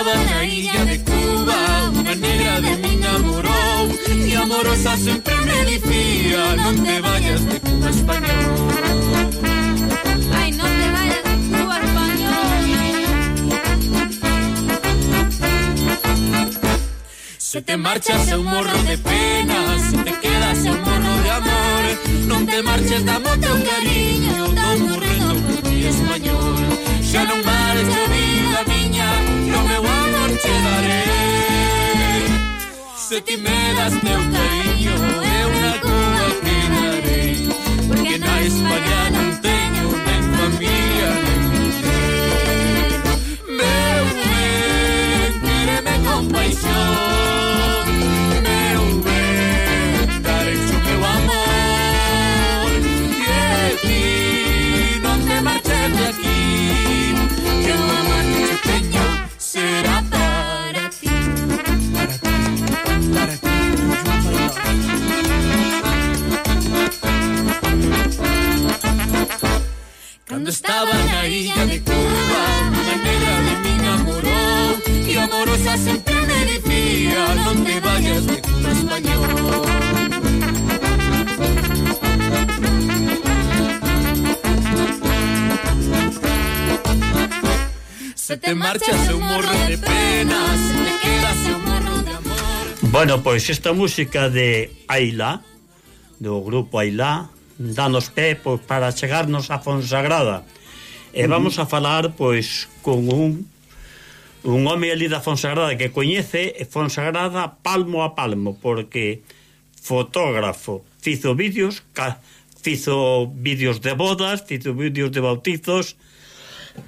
Habana, Isla de Cuba, una negra de mí enamoró y amorosa siempre me decía, no te vayas de Cuba español. Ay, no te vayas de Cuba español. Se te marchas a un morro de penas, se te quedas a un morro de amor, no te marches, dame un cariño. se ti me das meu cariño Eu na tua quedarei Porque na España non teño nem familia. Nem Meu ben, quereme con paixón Meu ben, darei o meu amor E ti non te marches de aquí. Que eu marchas un morro de penas, te quedas un morro de amor. Bueno, pois pues esta música de Aila, do grupo Aila, danos pé pois, para chegarnos a Fonsagrada. E vamos a falar pois con un un home ali da Fonsagrada que coñece Fonsagrada palmo a palmo, porque fotógrafo, fizo vídeos, ca, fizo vídeos de bodas, fizo vídeos de bautizos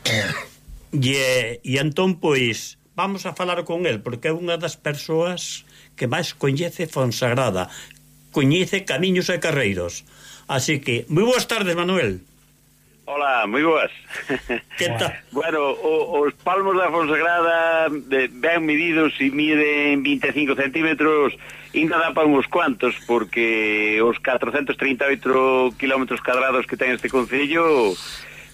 E, e entón, pois, vamos a falar con el, porque é unha das persoas que máis coñece Fonsagrada, coñece camiños e carreiros. Así que, moi boas tardes, Manuel. Hola, moi boas. Que tal? bueno, o, os palmos da Fonsagrada de, ben medidos e miden 25 centímetros ainda dá para uns cuantos porque os 438 kilómetros cadrados que ten este concello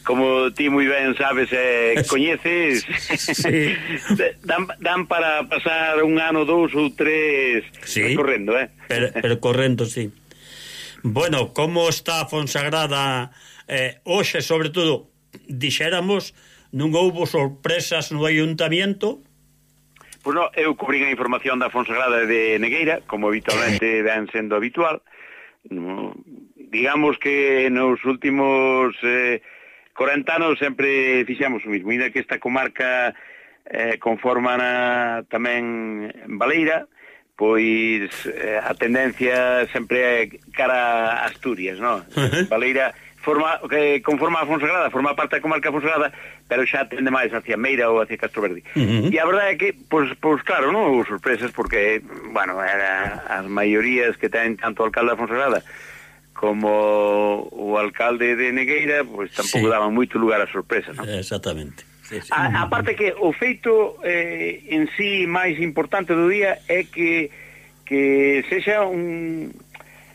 como ti moi ben sabes e eh, coñeces sí. dan, dan para pasar un ano, dous ou tres sí. correndo, eh? Per, percorrendo, sí. Bueno, como está Fonsagrada eh, hoxe, sobre todo, dixéramos, non houbo sorpresas no ayuntamiento? Pois non, eu cubrín a información da Fonsagrada de Negueira, como habitualmente ven sendo habitual. No, digamos que nos últimos... Eh, 40 anos sempre fixamos o mismo, ainda que esta comarca eh, conforma na, tamén en Baleira, pois eh, a tendencia sempre é cara a Asturias, non? Baleira forma, que conforma a Fonsagrada, forma parte da comarca Fonsagrada, pero xa tende máis hacia Meira ou hacia Castro Verde. Uh -huh. E a verdade é que, pois, pois claro, non houve sorpresas, porque, bueno, era as maiorías que ten tanto o alcalde da Fonsagrada como o alcalde de Negueira, pois tampouco sí. daban moito lugar a sorpresa, non? Exactamente. Sí, sí. A, a parte que o feito eh, en sí máis importante do día é que que sexa un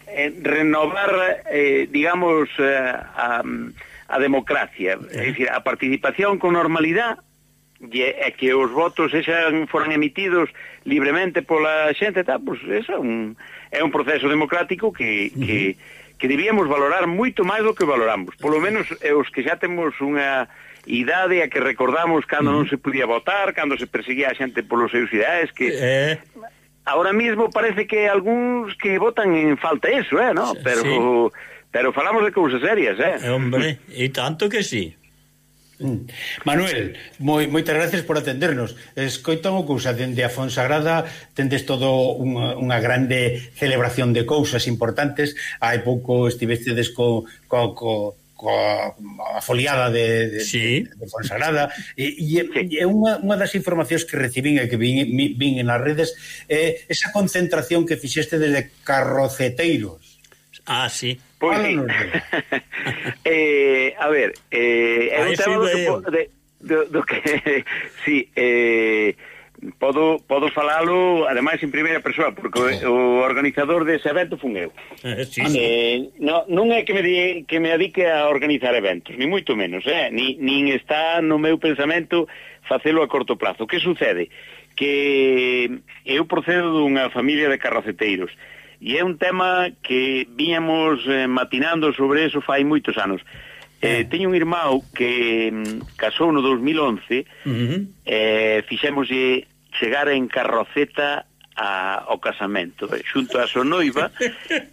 eh, renovar eh, digamos eh, a, a democracia, é eh. dicir, a participación con normalidade e, e que os votos sexan foran emitidos libremente pola xente, tá? pois, é un é un proceso democrático que que uh -huh que debíamos valorar moito máis do que valoramos. Polo menos eh, os que xa temos unha idade a que recordamos cando non se podía votar, cando se perseguía a xente polos seus ideais, que... Eh... Ahora mismo parece que algúns que votan en falta eso, eh, no? Pero, sí. pero falamos de cousas serias, eh? eh hombre, e tanto que sí. Mm. Manuel, moi, moitas gracias por atendernos. Escoita unha cousa dende a Fonsagrada, tendes todo unha, unha grande celebración de cousas importantes. Hai pouco estivestedes co, co, co coa a foliada de, de, sí. de, de Fonsagrada e, e, sí. e unha, unha das informacións que recibín e que vin, vin en as redes é eh, esa concentración que fixeste desde carroceteiros Ah, sí. Pois sí. eh, a ver, eh, é un tema do que, po, de, do, do que sí, eh, podo, podo falalo, ademais, en primeira persoa, porque sí. o organizador dese evento fun eu. Eh, sí, eh, sí. Eh, no, non é que me, de, que me adique a organizar eventos, ni moito menos, eh? Ni, nin está no meu pensamento facelo a corto plazo. Que sucede? Que eu procedo dunha familia de carroceteiros, E é un tema que viñamos eh, matinando sobre eso fai moitos anos. Eh, eh. teño un irmão que mm, casou no 2011 uh -huh. eh, fixémoslle chegar en carroceta a, ao casamento eh, xunto a súa noiva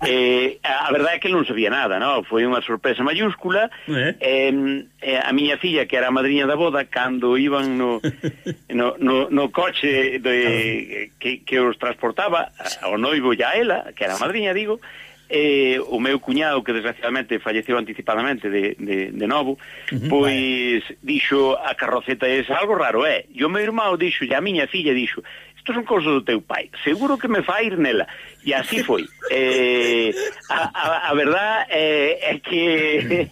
eh, a, a verdade é que non sabía nada no? foi unha sorpresa mayúscula eh? Eh, eh, a miña filla que era a madriña da boda cando iban no, no, no, no coche de, que, que os transportaba ao noivo e a ela que era a madriña digo eh, o meu cuñado que desgraciadamente falleceu anticipadamente de, de, de novo pois dixo a carroceta é algo raro é e o meu irmão dixo e a miña filla dixo isto son cousas do teu pai, seguro que me fai ir nela. E así foi. Eh, a, a, a verdad eh, é que,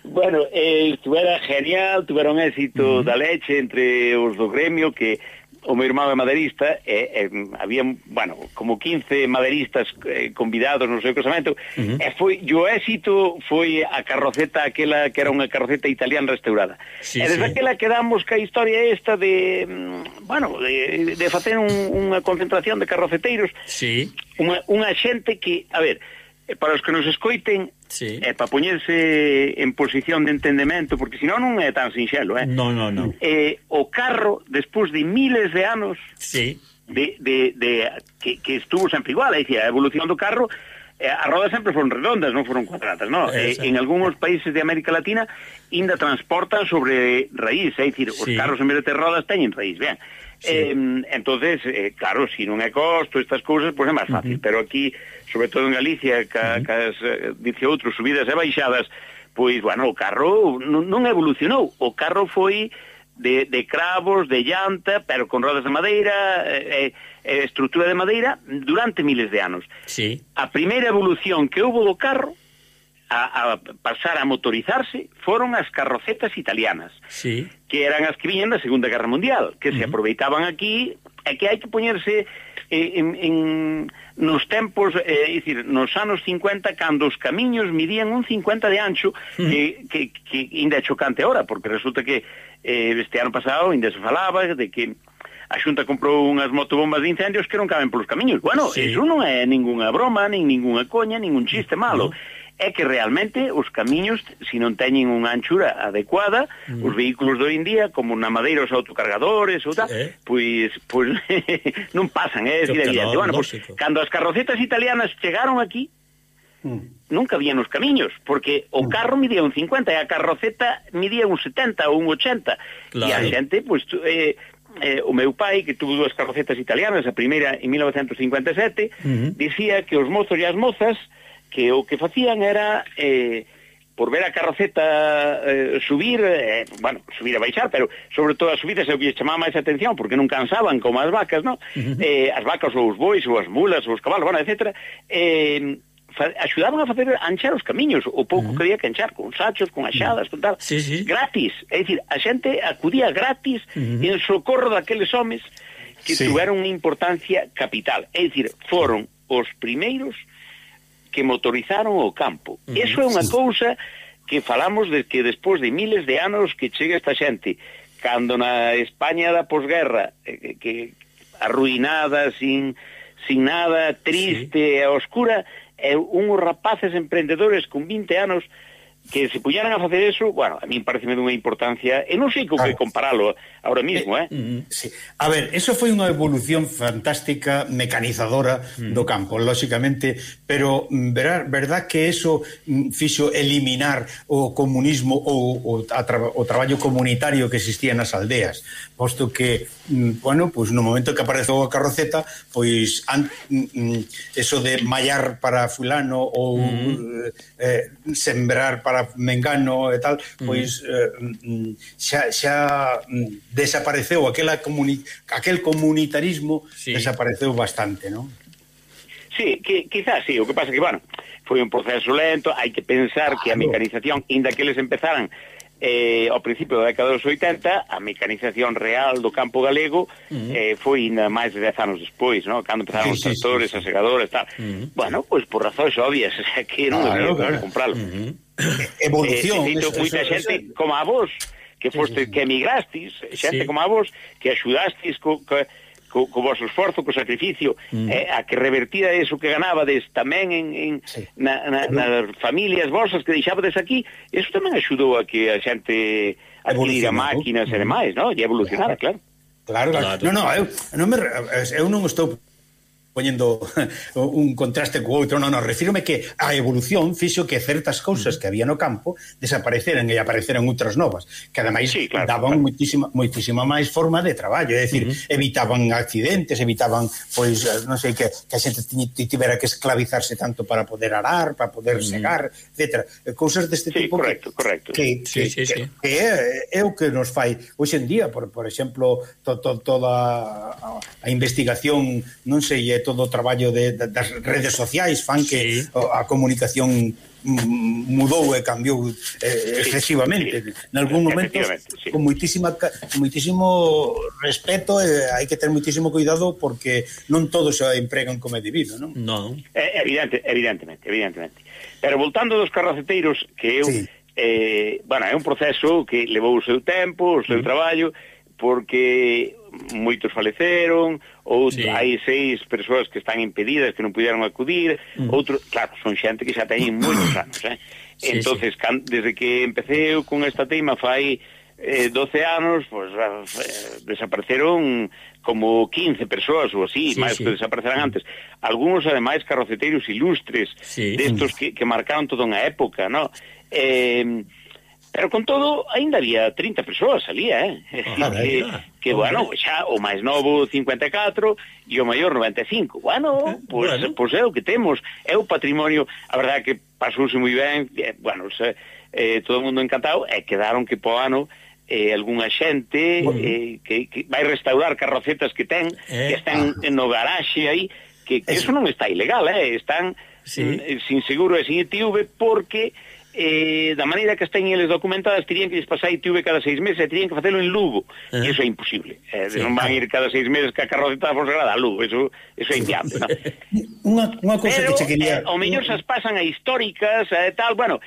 bueno, eh, estuvera genial, tuveron éxito da leche entre os do gremio que o meu irmão é maderista e, e había, bueno, como 15 maderistas eh, convidados no seu casamento uh -huh. e foi e o éxito foi a carroceta aquela que era unha carroceta italiana restaurada. Sí, e desde sí. aquela quedamos ca historia esta de mm, bueno, de, de facer un, unha concentración de carroceteiros. Sí. Unha, unha xente que, a ver, para os que nos escoiten sí. eh, para poñerse en posición de entendemento porque senón non é tan sinxelo eh? no, no, no. Eh, o carro despois de miles de anos sí. de, de, de que, que estuvo sempre igual é dicir, a evolución do carro eh, as rodas sempre foron redondas, non foron cuadradas, non? Eh, eh en algúns países de América Latina ainda transportan sobre raíz, é dicir, sí. os carros en vez de ter rodas teñen raíz, vean. Sí. Eh, entonces, eh, claro, se si non é costo estas cousas, pois pues é máis fácil, uh -huh. pero aquí, sobre todo en Galicia, ca, uh -huh. cas, eh, dice outro, subidas e baixadas, pois, bueno, o carro non, non evolucionou, o carro foi de, de cravos, de llanta, pero con rodas de madeira, eh, eh eh, estrutura de madeira durante miles de anos. Sí. A primeira evolución que houve do carro a, a pasar a motorizarse foron as carrocetas italianas, sí. que eran as que viñan da Segunda Guerra Mundial, que uh -huh. se aproveitaban aquí, e que hai que poñerse eh, en, en, nos tempos, eh, é dicir, nos anos 50, cando os camiños midían un 50 de ancho, uh -huh. que, que, que ainda é chocante ahora, porque resulta que eh, este ano pasado ainda se falaba de que a Xunta comprou unhas motobombas de incendios que non caben polos camiños. Bueno, sí. eso non é ningunha broma, nin ningunha coña, ningún chiste malo. É que realmente os camiños, se non teñen unha anchura adecuada, os vehículos do en día, como na madeira os autocargadores ou tal, sí, eh? pois, pois non pasan, é decir, evidente. Bueno, pois, cando as carrocetas italianas chegaron aquí, mm. habían os camiños, porque o carro midía un 50 e a carroceta midía un 70 ou un 80. Claro. E a xente, pois, eh, eh, o meu pai, que tuvo dúas carrocetas italianas, a primeira en 1957, uh -huh. dicía que os mozos e as mozas que o que facían era eh, por ver a carroceta eh, subir, eh, bueno, subir a baixar, pero sobre todo as subidas é o que chamaba máis atención, porque non cansaban como as vacas, non? Eh, as vacas ou os bois, ou as mulas, ou os cabalos, bueno, etc. Eh, axudaban a facer anchar os camiños, o pouco uh -huh. que había que anchar, con sachos, con axadas, con tal, sí, sí. gratis, é dicir, a xente acudía gratis uh -huh. en socorro daqueles homes que sí. unha importancia capital, é dicir, foron os primeiros que motorizaron o campo. Uh -huh. Eso é unha sí. cousa que falamos de que despois de miles de anos que chega esta xente, cando na España da posguerra, eh, que arruinada, sin sin nada, triste, sí. oscura, e unhos rapaces emprendedores con 20 anos que se puñaran a facer eso, bueno, a mí pareceme dunha importancia, e non sei con que comparalo ahora mismo, eh? eh? Mm, mm, sí. A ver, eso foi unha evolución fantástica, mecanizadora mm. do campo, lóxicamente, pero mm, verá, verdad que eso fixo eliminar o comunismo ou o, a tra o traballo comunitario que existía nas aldeas, posto que, bueno, pois pues, no momento que apareceu a carroceta, pois an eso de mallar para fulano ou mm. eh, eh sembrar para mengano e tal, pois eh, mm. eh, xa xa desapareceu aquela comuni aquel comunitarismo sí. desapareceu bastante, non? Sí, que, quizás sí, o que pasa que, bueno, foi un proceso lento, hai que pensar claro. que a mecanización, inda que eles empezaran eh, ao principio da década dos 80, a mecanización real do campo galego uh -huh. eh, foi na máis de 10 anos despois, ¿no? cando empezaron sí, os tractores, sí, sí. as segadoras, tal. Uh -huh. Bueno, pois por razóns obvias, que non claro, deberíamos claro, compralo. Uh eh, -huh. Evolución. Eh, moita xente, como a vos, que foste, que emigrastis, eh, xente sí. como a vos, que axudastis co, co, co, co vosso esforzo, co sacrificio, mm. eh, a que revertida eso que ganabades tamén en, en sí. na, na, nas familias vosas que deixabades aquí, eso tamén axudou a que a xente adquirira máquinas mm. e demais, no? E evolucionara, claro. claro. Claro, claro. No, no, eu non, me, eu non estou poñendo un contraste co outro, non, non, refírome que a evolución fixo que certas cousas que había no campo desapareceran e apareceran outras novas, que ademais sí, claro, daban claro. moitísima, moitísima máis forma de traballo, é dicir, uh -huh. evitaban accidentes, evitaban, pois, eh, non sei, que, que a xente tivera que esclavizarse tanto para poder arar, para poder uh -huh. segar, etc. Eh, cousas deste sí, tipo correcto, que, correcto. Que, sí, que, sí, sí. que, que é, é o que nos fai hoxe en día, por, por exemplo, to, to, toda a investigación, non sei, é todo o traballo de, de, das redes sociais fan que sí. a comunicación mudou e cambiou eh, excesivamente. Sí, sí. Nalgún momento sí. con muitísima muitísimo respeto e eh, hai que ter muitísimo cuidado porque non todos se empregan como é debido, non? Non. Eh, evidente, evidentemente, evidentemente. Pero voltando dos carraceteiros que eu sí. eh, bueno, é un proceso que levou o seu tempo, o seu mm. traballo porque moitos faleceron, ou sí. hai seis persoas que están impedidas que non puderon acudir, mm. outro, claro, son xente que xa teñen moitos anos, eh? Sí, Entonces, sí. Can, desde que empecé con esta teima fai eh, 12 anos, pues, eh, desapareceron como 15 persoas ou así, sí, máis sí. que desapareceran antes. Algunos, ademais, carroceteiros ilustres, sí. destos que, que marcaron toda unha época, ¿no? Eh, Pero con todo, aínda había 30 persoas ali, eh? Ah, que, que, bueno, xa o máis novo 54 e o maior 95. Bueno, pois, bueno. pois é o que temos. É o patrimonio, a verdade que pasouse moi ben, eh, bueno, se, eh, todo o mundo encantado, e quedaron que po ano eh, algunha xente bueno. eh, que, que vai restaurar carrocetas que ten, eh, que están ah. no garaxe aí, que, que eso. eso non está ilegal, eh? Están sí. Mm, sin seguro e sin ITV porque eh, da maneira que estén eles documentadas terían que lles pasar ITV cada seis meses e terían que facelo en Lugo. Eh. e iso é imposible. Eh, sí, non van a ir cada seis meses que a carroceta da Fonsagrada a Lugo. Iso, iso é inviable no? unha, unha cosa Pero, que che quería eh, o mellor se as pasan a históricas e eh, tal. Bueno,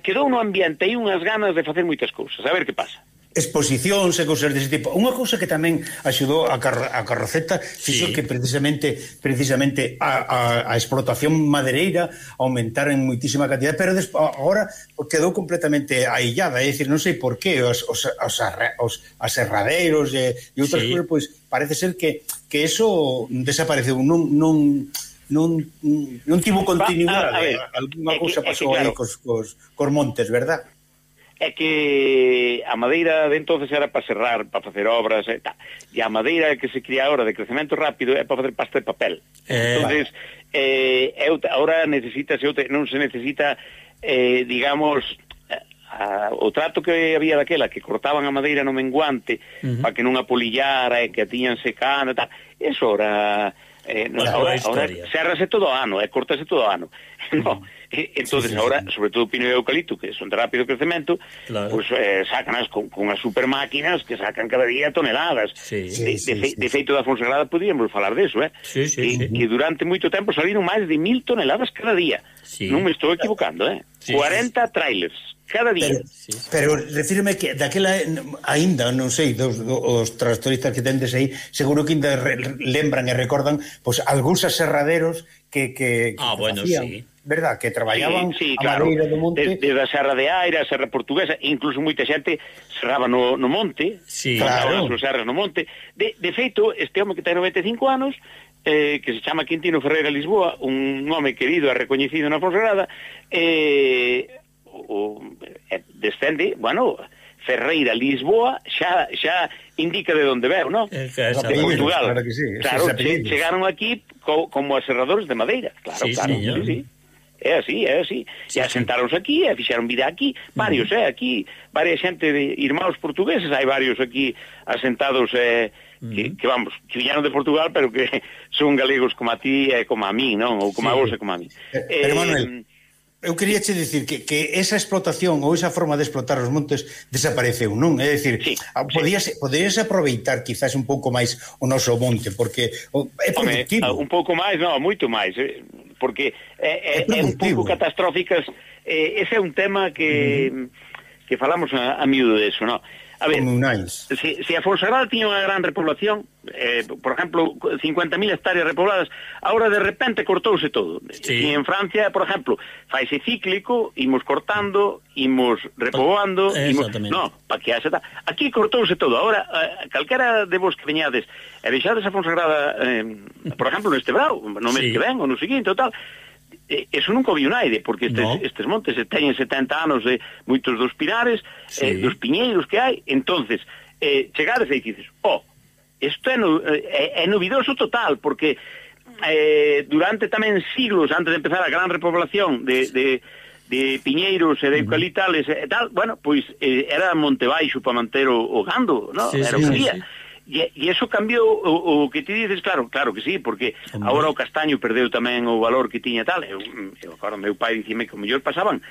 quedou no ambiente e unhas ganas de facer moitas cousas. A ver que pasa exposicións e cousas dese tipo. Unha cousa que tamén axudou a, car a Carroceta fixo sí. que precisamente precisamente a, a, a explotación madereira aumentar en moitísima cantidad, pero agora quedou completamente aillada, é dicir, non sei por qué os, os, os, os aserradeiros e, e outras sí. cousas, pois parece ser que que eso desapareceu, non non non, non tivo continuidade, alguna cousa pasou claro. aí cos, cos, cos montes, verdad? é que a madeira de entonces era para serrar, para facer obras e tal. E a madeira que se cría agora de crecemento rápido é para facer pasta de papel. Eh, entonces vale. eh, eu, ahora necesita, se non se necesita, eh, digamos, eh, a, o trato que había daquela, que cortaban a madeira no menguante uh -huh. para que non a polillara e que a tiñan secando e tal. Eso ahora... Eh, no, ahora, ahora, ahora serrase todo o ano, e eh, cortase todo o ano. Uh -huh. no Entonces sí, sí, ahora, sí. sobre todo pino e eucalipto, que son de rápido crecemento, claro. pues eh, sacanas con, con as super máquinas que sacan cada día toneladas. Sí, de, sí, de, fe, sí. de feito da Fonsagrada podíamos falar deso, eh? Sí, sí, que, sí. que durante moito tempo saliron máis de mil toneladas cada día. Sí. Non me estou equivocando, eh? Sí, 40 sí. trailers cada día. Pero, sí, sí. pero refírme que daquela aínda, non sei, dos, os tractoristas que tendes aí, seguro que ainda re, lembran e recordan pois pues, algúns aserraderos que que, que Ah, que bueno, facían. sí verdad, que traballaban sí, sí, claro. a Madeira do Monte. Desde, de a Serra de Aire, a Serra Portuguesa, incluso moita xente serraba no, no monte, sí, claro. as serras no monte. De, de feito, este home que ten 95 anos, eh, que se chama Quintino Ferreira Lisboa, un home querido e recoñecido na Fonsagrada, eh, o, eh, descende, bueno, Ferreira Lisboa xa xa indica de onde veu, non? De Portugal. Claro, que sí, claro chegaron aquí co, como aserradores de madeira, claro, sí, claro. Sí, sí. É así, é así. Sí, e asentaronse aquí, e fixeron vida aquí, varios, uh -huh. eh, aquí, varias xente de irmãos portugueses, hai varios aquí asentados eh, uh -huh. que, que vamos, que viñaron de Portugal, pero que son galegos como a ti e eh, como a mí, non? Ou como sí. a vos e como a mí. Pero, eh, pero Manuel, eh, Eu quería che dicir que, que esa explotación ou esa forma de explotar os montes desapareceu, non? É dicir, sí, podías, sí. aproveitar quizás un pouco máis o noso monte, porque o, é productivo. Home, un pouco máis, non, moito máis. Eh? porque eh, eh, é, é, é un pouco catastróficas. Eh, ese é un tema que... Mm que falamos a, a miúdo de eso, no? A ver, se, se a Fonsagrada tiña unha gran repoblación, eh, por exemplo, 50.000 hectáreas repobladas, agora de repente cortouse todo. Sí. E en Francia, por exemplo, faise cíclico, imos cortando, imos repoboando, imos... No, pa que haxe... tal. Aquí cortouse todo. Agora, eh, calquera de vos que veñades e deixades a Fonsagrada, eh, por exemplo, neste brau, no mes sí. que ven, ou no seguinte, ou tal, e, eso nunca vi unaide, porque estes, no. estes montes teñen 70 anos de moitos dos pinares, eh, sí. eh, dos piñeiros que hai, entonces eh, chegades e dices, oh, isto é, no, eh, é, é novidoso total, porque eh, durante tamén siglos, antes de empezar a gran repoblación de, de, de piñeiros e de eucaliptales e tal, bueno, pois eh, era Montebaixo para manter o, o gando, no? Sí, era sí, un día. Sí, sí. E, e eso cambiou o, o que ti dices, claro, claro que sí, porque Hombre. agora o castaño perdeu tamén o valor que tiña tal. Eu, eu agora meu pai dicime que o mellor pasaban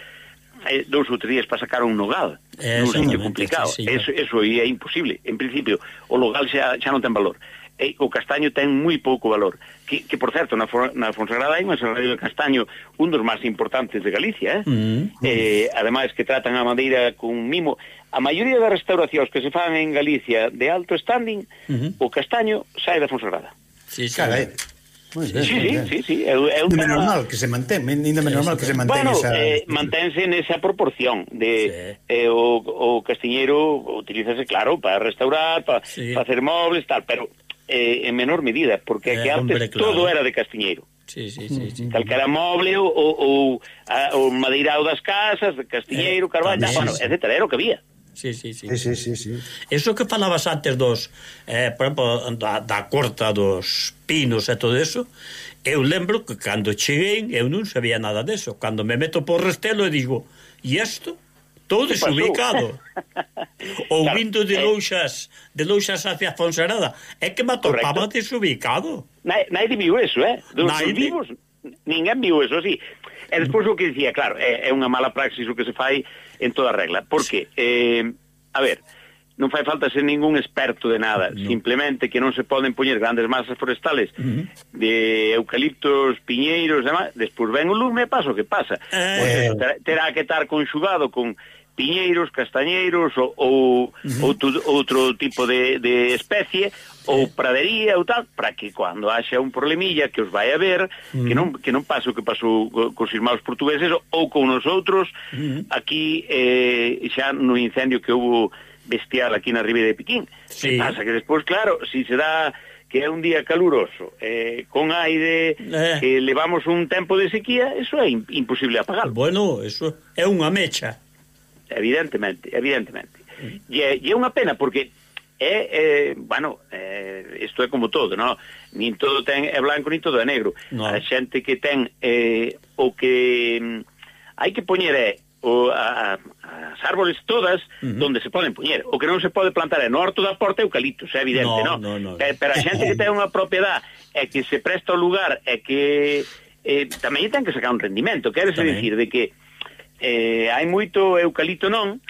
eh, dous ou tres días para sacar un nogal. É, non é complicado. Sí, eso, eso é imposible. En principio, o nogal xa, xa non ten valor. E o castaño ten moi pouco valor. Que, que por certo, na, na Fonsagrada hai un aserradeiro de castaño un dos máis importantes de Galicia, eh? Mm, mm. eh ademais que tratan a madeira con mimo. A maioría das restauracións que se fan en Galicia de alto standing, mm -hmm. o castaño sai da Fonsagrada. Sí, sí. Cara, eh. Muy sí, bien, sí, bien. sí, sí, é, é un tema... normal que se mantén, ainda menos que se mantén bueno, esa... eh, manténse nesa proporción de sí. eh, o, o castiñeiro utilízase, claro, para restaurar, para sí. facer mobles, tal, pero eh, en menor medida, porque é, que antes hombre, claro. todo era de Castiñeiro. Sí, sí, sí, sí. Calquera moble ou, ou, ou o madeirao das casas, de Castiñeiro, eh, Carvalho, tamén, bueno, sí. etcétera, era o que había. Sí, sí, sí. Sí, sí, sí. Eso que falabas antes dos, eh, por exemplo, da, da corta dos pinos e todo eso, eu lembro que cando cheguei eu non sabía nada deso. Cando me meto por Restelo e digo, e isto? Estou desubicado. Ou claro, vindo de eh, louxas, de louxas hacia Fonserada. É que me atopaba correcto. desubicado. Na, naide viu eso, eh? Dos naide... vivos, ninguén viu eso, así. E despois o que dicía, claro, é, é unha mala praxis o que se fai en toda regla. Porque, eh, a ver, non fai falta ser ningún experto de nada, no. simplemente que non se poden poñer grandes masas forestales uh -huh. de eucaliptos, piñeiros, demás, despois ven o lume e pasa o que pasa. Eh... Pois terá, terá que estar conxugado con piñeiros, castañeiros ou, ou outro, outro tipo de, de especie ou pradería ou tal, para que cando haxa un problemilla que os vai a ver, que non que non pase o que pasou co, cos irmãos portugueses ou con nosotros aquí eh, xa no incendio que houve bestial aquí na Ribeira de Piquín. Sí. Que pasa que despois, claro, si se dá que é un día caluroso, eh, con aire, eh. que levamos un tempo de sequía, eso é imposible apagar. Bueno, eso é unha mecha evidentemente, evidentemente. Mm. E, e é unha pena porque é, é bueno, eh, isto é como todo, ¿no? Nin todo ten é blanco, nin todo é negro. No. A xente que ten eh, o que mm, hai que poñer é o, a, as árboles todas uh -huh. donde se poden poñer. O que non se pode plantar é no horto da porta eucalipto, é evidente, no, ¿no? No, no. Pero, pero a xente que ten unha propiedade é que se presta o lugar é que eh, tamén ten que sacar un rendimento. Queres decir de que eh, hai moito eucalipto non,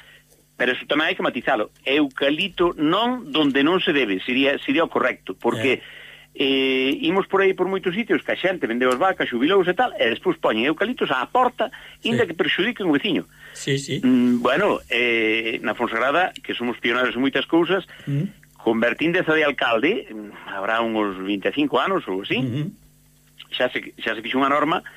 pero iso tamén hai que matizalo. Eucalipto non donde non se debe, sería, sería o correcto, porque... Yeah eh, imos por aí por moitos sitios que a xente vendeu as vacas, xubilouse e tal, e despois poñen eucaliptos á porta, inda sí. que perxudiquen o veciño. Sí, sí. Mm, bueno, eh, na Fonsagrada, que somos pioneiros en moitas cousas, mm. convertíndese de alcalde, mm, habrá uns 25 anos ou así, mm -hmm. xa, se, xa se fixe unha norma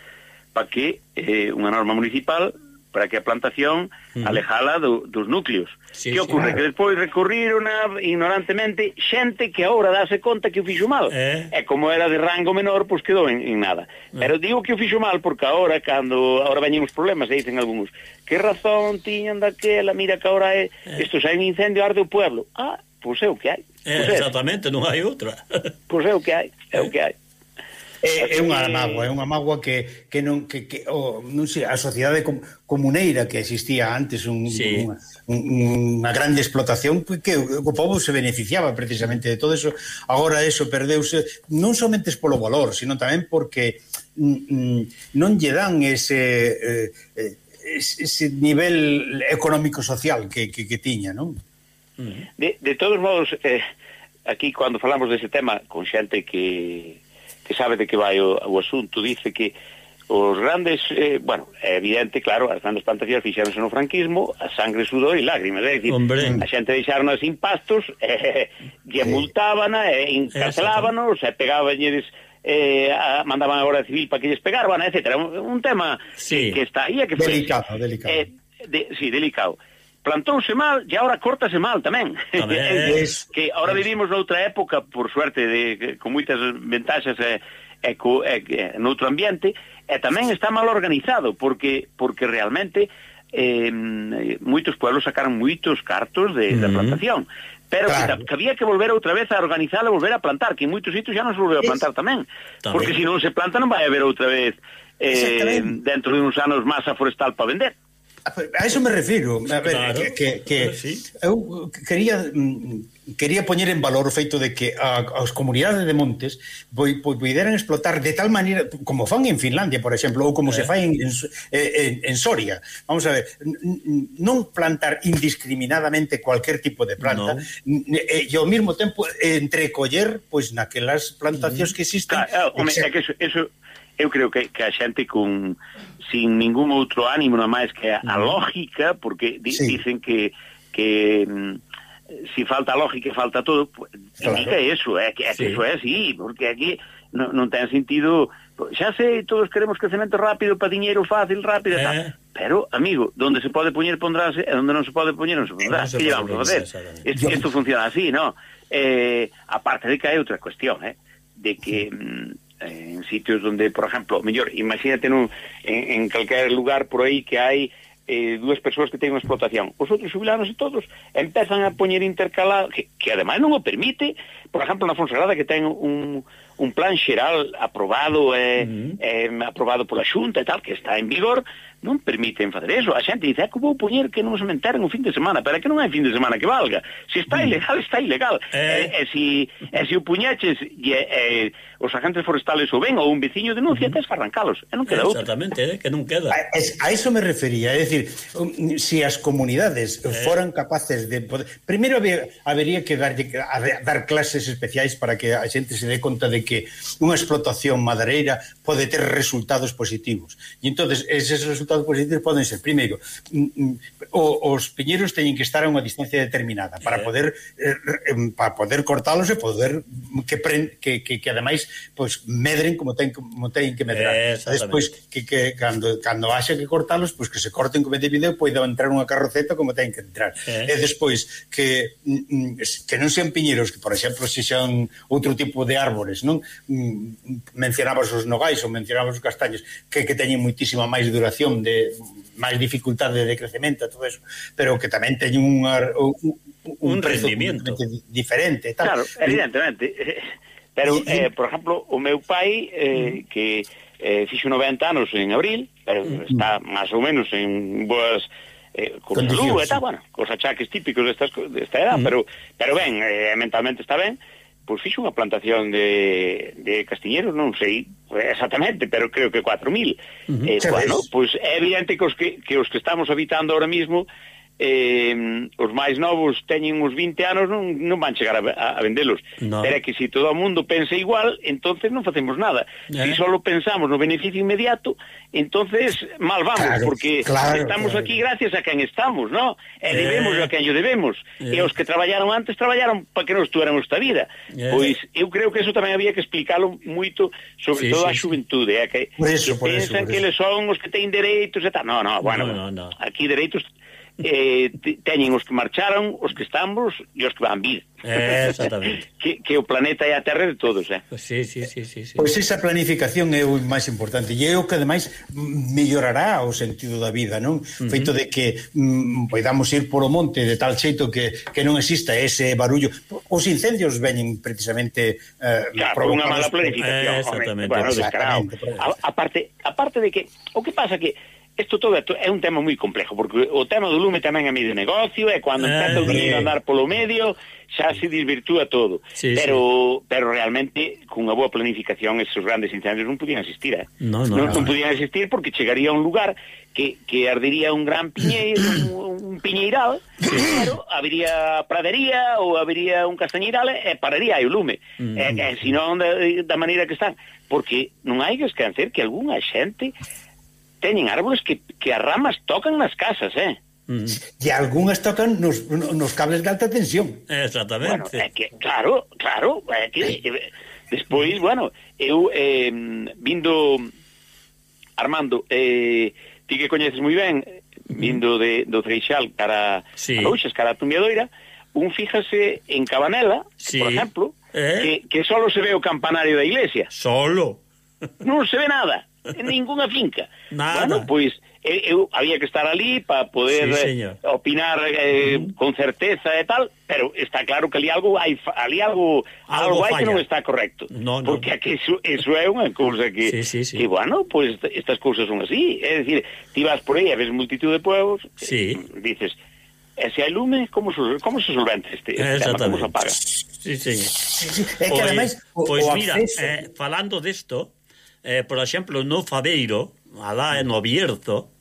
para que eh, unha norma municipal para que a plantación alejala do, dos núcleos. Sí, que ocorre? Sí, claro. Que despois recurriron a, ignorantemente xente que agora dase conta que o fixo mal. Eh. E como era de rango menor, pois quedou en, en nada. Eh. Pero digo que o fixo mal porque agora, cando agora veñen os problemas, e dicen algúns, que razón tiñan daquela, mira que agora é, eh. isto xa é un incendio arde o pueblo. Ah, pois é o que hai. Pois é, exactamente, non hai outra. Pois é o que hai, é eh. o que hai é, é unha mágoa, é unha mágoa que, que non que, que oh, non sei, a sociedade com, comuneira que existía antes un, sí. unha, un, unha grande explotación pois que o povo se beneficiaba precisamente de todo eso, agora eso perdeuse non somente polo valor, sino tamén porque mm, mm non lle dan ese eh, ese nivel económico-social que, que, que tiña, non? Mm. De, de todos modos, eh, aquí, cando falamos dese tema, con xente que, que sabe de que vai o, o asunto, dice que os grandes, eh, bueno, é evidente, claro, as grandes plantacións fixéronse no franquismo, a sangre, sudor e lágrimas, é dicir, Hombre. a xente deixaron as impastos, eh, lle eh, multábana, eh, encarcelábanos, e eh, pegabanlles eh, a, mandaban a Guardia Civil para que lles pegaban, etc. Un, un tema sí. que, que está aí, que foi... Delicado, delicado. Eh, de, sí, delicado plantouse mal e agora cortase mal tamén. Ves... que agora vivimos noutra época, por suerte, de, con moitas ventaxas e, e, co, e, e noutro ambiente, e tamén está mal organizado, porque porque realmente eh, moitos pueblos sacaron moitos cartos de, mm -hmm. plantación pero claro. que, que había que volver outra vez a organizar e volver a plantar, que en moitos sitios xa non se volveu a plantar tamén, tamén. porque se non se planta non vai haber outra vez eh, dentro de uns anos masa forestal para vender. A eso me refiro. A ver, claro. que, que, que sí. eu quería mm, quería poñer en valor o feito de que a, as comunidades de montes poi, poideran explotar de tal maneira como fan en Finlandia, por exemplo, ou como eh. se fai en, en, en, en Soria. Vamos a ver, non plantar indiscriminadamente cualquier tipo de planta no. e, e ao mesmo tempo entrecoller pois naquelas plantacións mm. que existen. Ah, ah, home, é que eso, eso eu creo que, que a xente con sin ningún outro ánimo na máis que a, a lógica, porque di, sí. dicen que que mm, si falta lógica falta todo, pues, claro. indica eso, é eh, que, sí. que é así, porque aquí non, non ten sentido, xa sei, todos queremos crecemento rápido para diñeiro fácil, rápido, eh. tal, Pero, amigo, donde se pode poñer pondrase e donde non se pode poñer non se pondrá. Que llevamos a facer? Isto, isto funciona así, no Eh, aparte de que hai outra cuestión, eh? De que... Sí mm, eh, en sitios donde, por exemplo, mellor, imagínate nun, en, en calquer lugar por aí que hai eh, dúas persoas que teñen unha explotación. Os outros xubilanos e todos empezan a poñer intercalado, que, que ademais non o permite, por exemplo, na Fonsagrada que ten un, un plan xeral aprobado eh, uh -huh. eh, aprobado pola Xunta e tal, que está en vigor, non permiten fazer eso. A xente dice, é que vou poñer que non se mentaran un fin de semana, para que non hai fin de semana que valga. Se está ilegal, está ilegal. Eh, e, e, si, e si o puñeches e, e, os agentes forestales o ven ou un veciño denuncia, uh -huh. tes que arrancalos. E non queda eh, Exactamente, eh, que non queda. A, es, a eso me refería, é dicir, se si as comunidades eh. foran capaces de... Poder... Primeiro haber, habería que dar, dar clases especiais para que a xente se dé conta de que unha explotación madereira pode ter resultados positivos. E entonces eses resultados positivos poden ser, primeiro, mm, mm, os piñeros teñen que estar a unha distancia determinada para eh. poder eh, para poder cortalos e poder que pren, que, que, que ademais pois medren como ten como teñen que medrar. Despois que, que cando cando haxa que cortalos, pois que se corten como debido, poida entrar unha carroceta como ten que entrar. Eh. E despois que mm, que non sean piñeros que por exemplo se sean outro tipo de árbores, non? non mm, mencionabas os nogais ou mencionabas os castaños que, que teñen muitísima máis duración de máis dificultade de crecemento todo eso, pero que tamén teñen un, un, un rendimiento. diferente tal. Claro, evidentemente. Pero, eh, por exemplo, o meu pai eh, que eh, fixo 90 anos en abril pero está máis ou menos en boas eh, con salud e tal, bueno, cos achaques típicos destas, desta edad, mm. pero pero ben, eh, mentalmente está ben, pois fixo unha plantación de, de castiñeros, non sei exactamente, pero creo que 4.000. Uh -huh. eh, bueno, pois é evidente que os que, que os que estamos habitando ahora mismo eh, os máis novos teñen uns 20 anos non, non van chegar a, a, a vendelos no. pero é que se todo o mundo pensa igual entonces non facemos nada eh. se si solo pensamos no beneficio inmediato entonces mal vamos claro, porque claro, estamos claro. aquí gracias a quen estamos no? e eh. debemos a quen yo debemos eh. e os que traballaron antes traballaron para que nos tuéramos esta vida eh. pois eu creo que eso tamén había que explicarlo moito sobre sí, todo sí, a xuventude é que, por eso, que pensan eso, que eles son os que teñen dereitos e tal no, no, bueno, no, no, no. aquí dereitos eh, teñen os que marcharon, os que estamos e os que van vir. Exactamente. que, que o planeta é a terra de todos, eh? Pois sí, sí, sí, sí, sí. Pois esa planificación é o máis importante e é o que ademais mellorará o sentido da vida, non? Uh -huh. Feito de que mm, poidamos ir por o monte de tal xeito que, que non exista ese barullo. Os incendios veñen precisamente eh, claro, por unha mala planificación. Eh, exactamente. Hombre, bueno, exactamente. A, a parte a parte de que o que pasa que Isto todo é un tema moi complejo, porque o tema do lume tamén é medio negocio, e cando eh, o dinheiro andar polo medio, xa se desvirtúa todo. Sí, pero sí. pero realmente, cunha boa planificación, esos grandes incendios non podían existir, eh? No, no, non, no, non podían existir porque chegaría a un lugar que, que ardería un gran piñeiro, un, un piñeiral, sí. pero habería pradería ou habería un castañeiral e pararía aí o lume. Mm. E, e, senón da, da maneira que están, porque non hai que esquecer que algunha xente teñen árbores que, que as ramas tocan nas casas, eh? Mm. E algunhas tocan nos, nos cables de alta tensión. Exactamente. Bueno, é que, claro, claro, é que, eh, despois, bueno, eu eh, vindo Armando, eh, ti que coñeces moi ben, mm-hmm. vindo de, do Freixal cara sí. a Louxas, cara a Tumbiadoira, un fíjase en Cabanela, sí. por exemplo, eh? que, que solo se ve o campanario da iglesia. Solo. Non se ve nada en ninguna finca. Nada. Bueno, pois eu, eh, eu había que estar ali para poder sí, eh, señor. eh, opinar eh, con certeza e tal, pero está claro que ali algo hai ali algo algo, algo hai que non está correcto. No, no. Porque aquí eso, eso é unha cousa que sí, sí, sí. que bueno, pois pues, estas cousas son así, é dicir, ti vas por aí ves multitud de pueblos, eh, sí. Eh, dices E se hai lume, como, como se solventa este, este tema, como se apaga? Sí, señor. Sí. É que, pois, ademais, o, pois, o mira, acceso... eh, falando desto, eh, por exemplo, no Fadeiro, alá no Bierzo,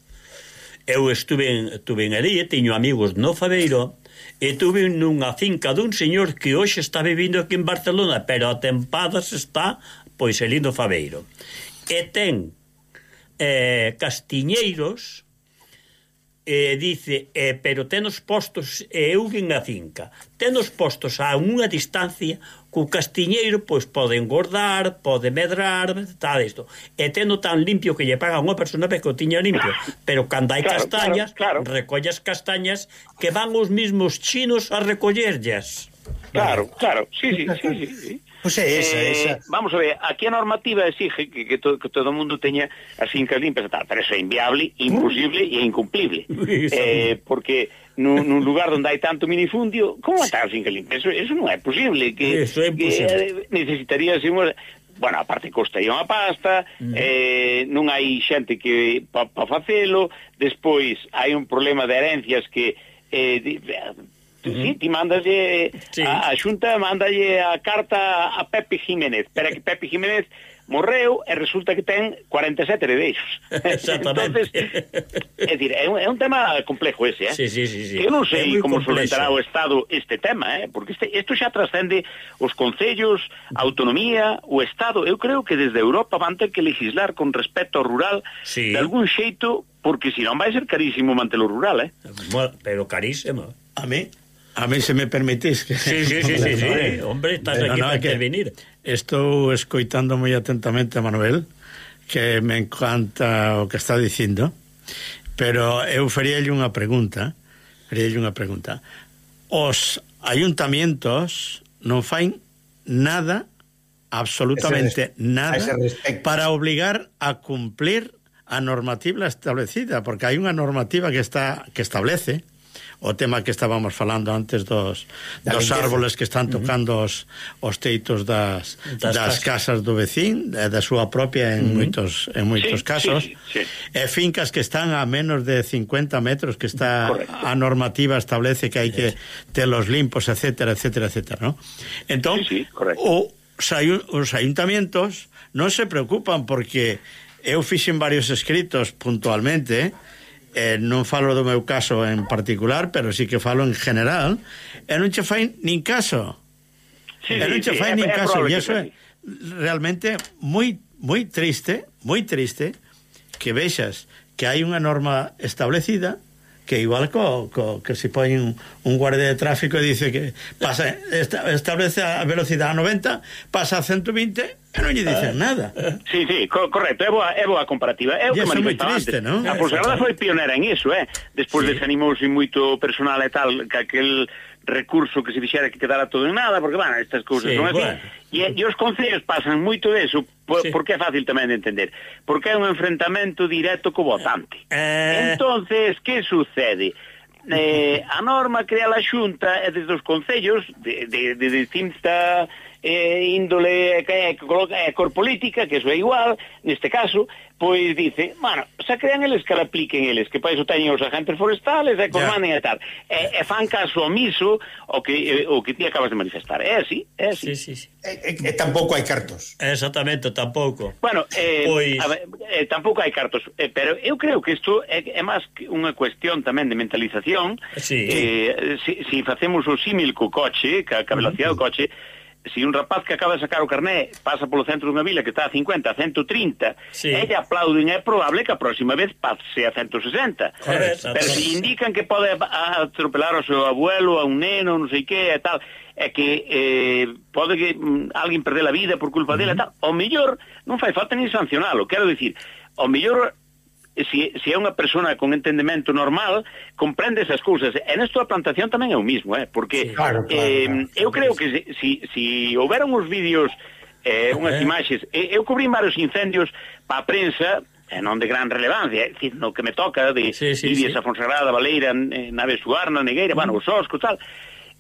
eu estuve en, estuve en ali, teño amigos no Fadeiro, e tuve nunha finca dun señor que hoxe está vivindo aquí en Barcelona, pero a tempadas está pois ali no Fadeiro. E ten eh, castiñeiros, e dice, eh, pero tenos postos, e eu en a finca, tenos postos a unha distancia co castiñeiro pois pode engordar, pode medrar, tal isto. E tendo tan limpio que lle paga unha persona que o tiña limpio, pero cando hai claro, castañas, claro, claro. recolles castañas que van os mismos chinos a recollerllas. Claro, claro, sí, sí, sí, sí. sí. Pois é esa, eh, esa. Vamos a ver, aquí a normativa exige que, que, to, que todo o mundo teña as fincas limpas e tal, pero eso é inviable, imposible e incumplible. eh, porque nun, nun lugar onde hai tanto minifundio, como está as fincas limpas? Eso, eso non é posible. Que, eso é imposible. Que, eh, necesitaría, unha... bueno, aparte costaría unha pasta, mm. eh, non hai xente que pa, pa facelo, despois hai un problema de herencias que eh, -huh. Sí, ti mandalle sí. A, a Xunta mandalle a carta a Pepe Jiménez, para que Pepe Jiménez morreu e resulta que ten 47 heredeiros. Exactamente. Entonces, é dicir, é un, é un tema complejo ese, eh? Sí, sí, sí, sí. Que eu non sei como complexo. solventará o Estado este tema, eh? Porque este isto xa trascende os concellos, a autonomía, o Estado. Eu creo que desde Europa van ter que legislar con respecto ao rural sí. de algún xeito, porque senón vai ser carísimo manter o rural, eh? Pero carísimo. A mí A mí se me permitís que... Sí, sí, sí, sí, sí. hombre, estás aquí no, no, que... intervenir. Estou escoitando moi atentamente a Manuel, que me encanta o que está dicindo, pero eu faríalle unha pregunta, faríalle unha pregunta. Os ayuntamientos non fain nada, absolutamente nada, para obligar a cumplir a normativa establecida, porque hai unha normativa que está que establece o tema que estábamos falando antes dos, da dos lindeza. árboles que están tocando uh -huh. os, os teitos das, das, das casas. casas do vecín, eh, da súa propia en uh -huh. moitos, en moitos sí, casos, sí, sí. e fincas que están a menos de 50 metros, que está Correcto. a normativa establece que hai que telos limpos, etcétera, etcétera, etcétera, ¿no? Entón, sí, sí, correcto. o os ayuntamientos non se preocupan porque eu fixen varios escritos puntualmente, eh? eh, non falo do meu caso en particular, pero sí que falo en general, e non che fai nin caso. Sí, e non che sí, fai sí, nin é, caso, e iso é realmente moi moi triste, moi triste que vexas que hai unha norma establecida que igual co, co, que se pone un, un guardia de tráfico e dice que pasa, esta, establece a velocidade a 90, pasa a 120 e non lle dicen nada. Sí, sí, co correcto, é boa, é boa comparativa. É o que manifestaba triste, antes. Non? Ah, a Ponsagrada foi pionera en iso, eh? Despois sí. desanimouse moito personal e tal, que aquel recurso que se fixera que quedara todo en nada, porque, bueno, estas cousas sí, non é bueno. E, e os concellos pasan moito deso, por, sí. porque é fácil tamén de entender, porque é un enfrentamento directo co votante. Eh... entonces que sucede? Eh, a norma crea a xunta é desde os concellos de, de, de distinta eh, índole eh, cor política, que iso é igual, neste caso, pois dice, bueno, xa crean eles que apliquen eles, que para iso teñen os agentes forestales e que yeah. manden a tal. E, e fan caso omiso o que, o que ti acabas de manifestar. É así, é así. Sí, sí, sí. E, e, e tampouco hai cartos. Exactamente, tampouco. Bueno, eh, pois... a ver, eh, tampouco hai cartos, eh, pero eu creo que isto é, é máis que unha cuestión tamén de mentalización. Sí. Eh, se si, si facemos o símil co coche, ca, ca velocidade do coche, si un rapaz que acaba de sacar o carné pasa polo centro dunha vila que está a 50, a 130, sí. e lle aplauden, é probable que a próxima vez pase a 160. Correcto. Pero se indican que pode atropelar ao seu abuelo, a un neno, non sei que, e tal, é que eh, pode que mm, alguén perder a vida por culpa uh -huh. dela, e tal, o mellor non fai falta ni sancionalo, quero dicir, o mellor se, se é unha persona con entendemento normal, comprende esas cousas. E nesto a plantación tamén é o mismo, eh? porque sí, claro, eh, claro, eh, claro, eu creo que se, si, si houberan uns vídeos, eh, unhas eh. imaxes, eh, eu cubrí varios incendios pa a prensa, eh, non de gran relevancia, é dicir, no que me toca, de sí, sí, Ibias, sí. a Fonsagrada, Baleira, eh, Nave Suarna, Negueira, bueno, mm. os Osco, tal,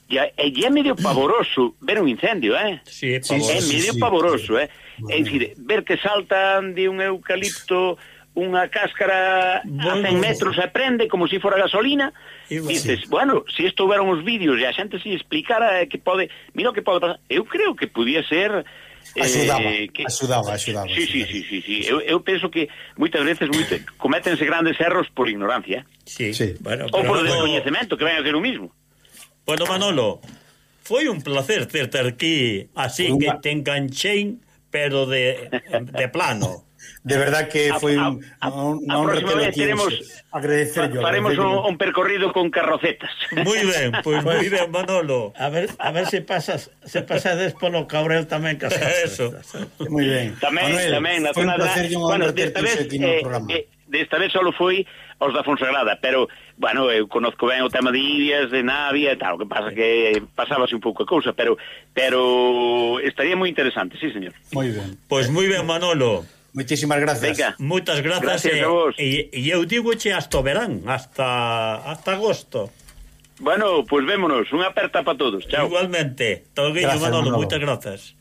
e, e é medio pavoroso ver un incendio, eh? Sí, é pavoroso. É medio sí, pavoroso, eh. sí. eh? Bueno. É dicir, ver que saltan de un eucalipto... Sí unha cáscara bueno. a 100 metros e prende como se si fora gasolina e dices, sí. bueno, se si isto houberan vídeos e a xente se explicara eh, que pode mira o que pode pasar, eu creo que podía ser eh, Axudaba, eh, que... axudaba, axudaba. Sí, sí, sí, sí, sí. Eu, eu penso que moitas veces moito, cométense grandes erros por ignorancia. Sí, sí. Bueno, Ou por descoñecemento, que ven a ser o mismo. Bueno, Manolo, foi un placer terte aquí, así Unha... que te enganchei, pero de, de plano de verdad que a, foi un, a, a, un, a, a honra que lo tienes. Agradecer yo. Faremos un, un percorrido con carrocetas. Muy ben, pois pues, moi ben, Manolo. A ver, a ver se pasas, se pasades polo Cabrel tamén que Eso. Moi ben. Tamén, Manuel, tamén na zona da, bueno, desta vez eh, eh, desta vez solo foi aos da Fonsagrada, pero, bueno, eu conozco ben o tema de Irias, de Navia e tal, o que pasa que pasábase un pouco a cousa, pero pero estaría moi interesante, sí, señor. Moi ben. Pois pues moi ben, Manolo. Moitísimas grazas. Venga. Moitas grazas. Gracias e, e, e eu hasta o verán, hasta, hasta agosto. Bueno, pois pues vémonos. Unha aperta para todos. Chao. Igualmente. Togueño, Manolo, moitas grazas.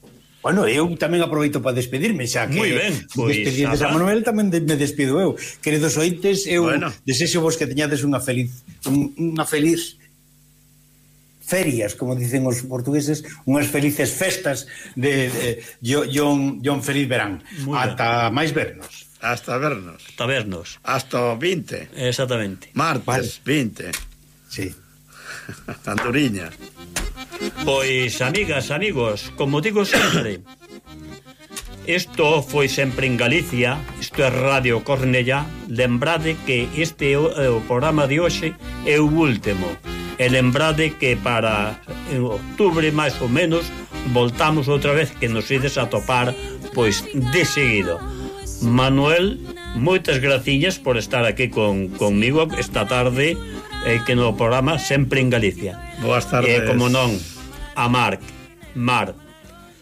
Bueno, eu tamén aproveito para despedirme, xa que Muy ben, pois, a Manuel tamén de, me despido eu. Queridos ointes, eu bueno. desexo vos que teñades unha feliz unha feliz ferias, como dicen os portugueses, unhas felices festas de, de, de John, John Feliz Verán. Muy Ata máis vernos. Hasta vernos. Hasta vernos. Hasta o 20. Exactamente. Martes, vale. 20. Sí. Anduriña. Pois, amigas, amigos, como digo sempre, isto foi sempre en Galicia, isto é Radio Cornellá, lembrade que este é o, é o programa de hoxe é o último. E lembrade que para en octubre máis ou menos voltamos outra vez que nos ides a topar pois de seguido. Manuel, moitas graciñas por estar aquí con, conmigo esta tarde eh, que no programa sempre en Galicia. Boas tardes. E eh, como non, a Marc, Mar,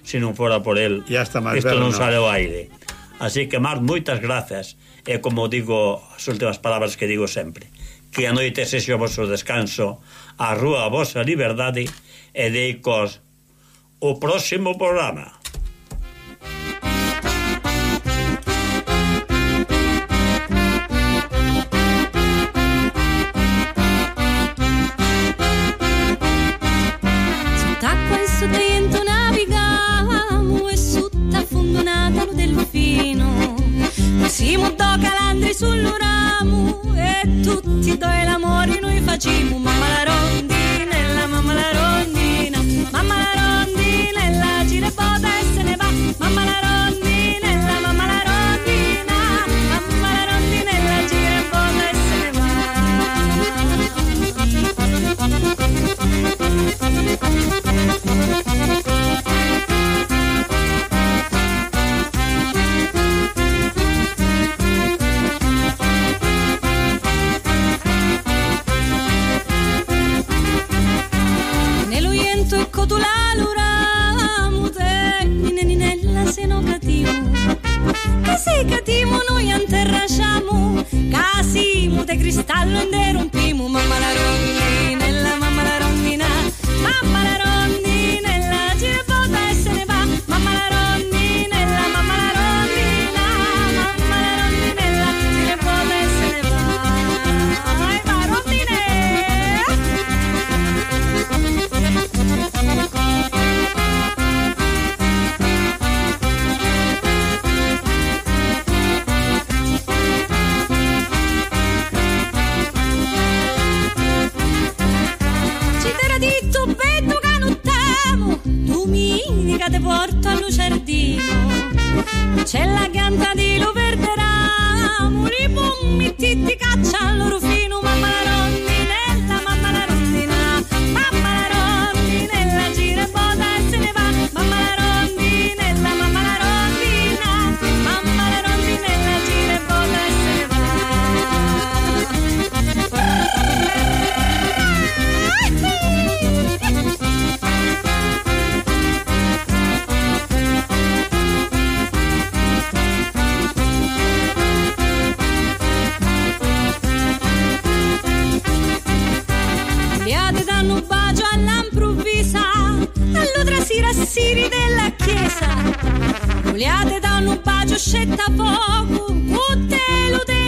se non fora por el, isto non sale ao aire. Así que, Mar, moitas grazas. E como digo, as últimas palabras que digo sempre, que a noite sexe o vosso descanso, a rúa a vosa liberdade, e deicos o próximo programa. Sott'acqua e dentro navigamo e sotto affondonata lo delfino. Siamo do calandri sull'uramo e tutti doi l'amore noi facciamo. Mamma siri della chiesa, goliate da un bacio scetta poco, tutte eludenti.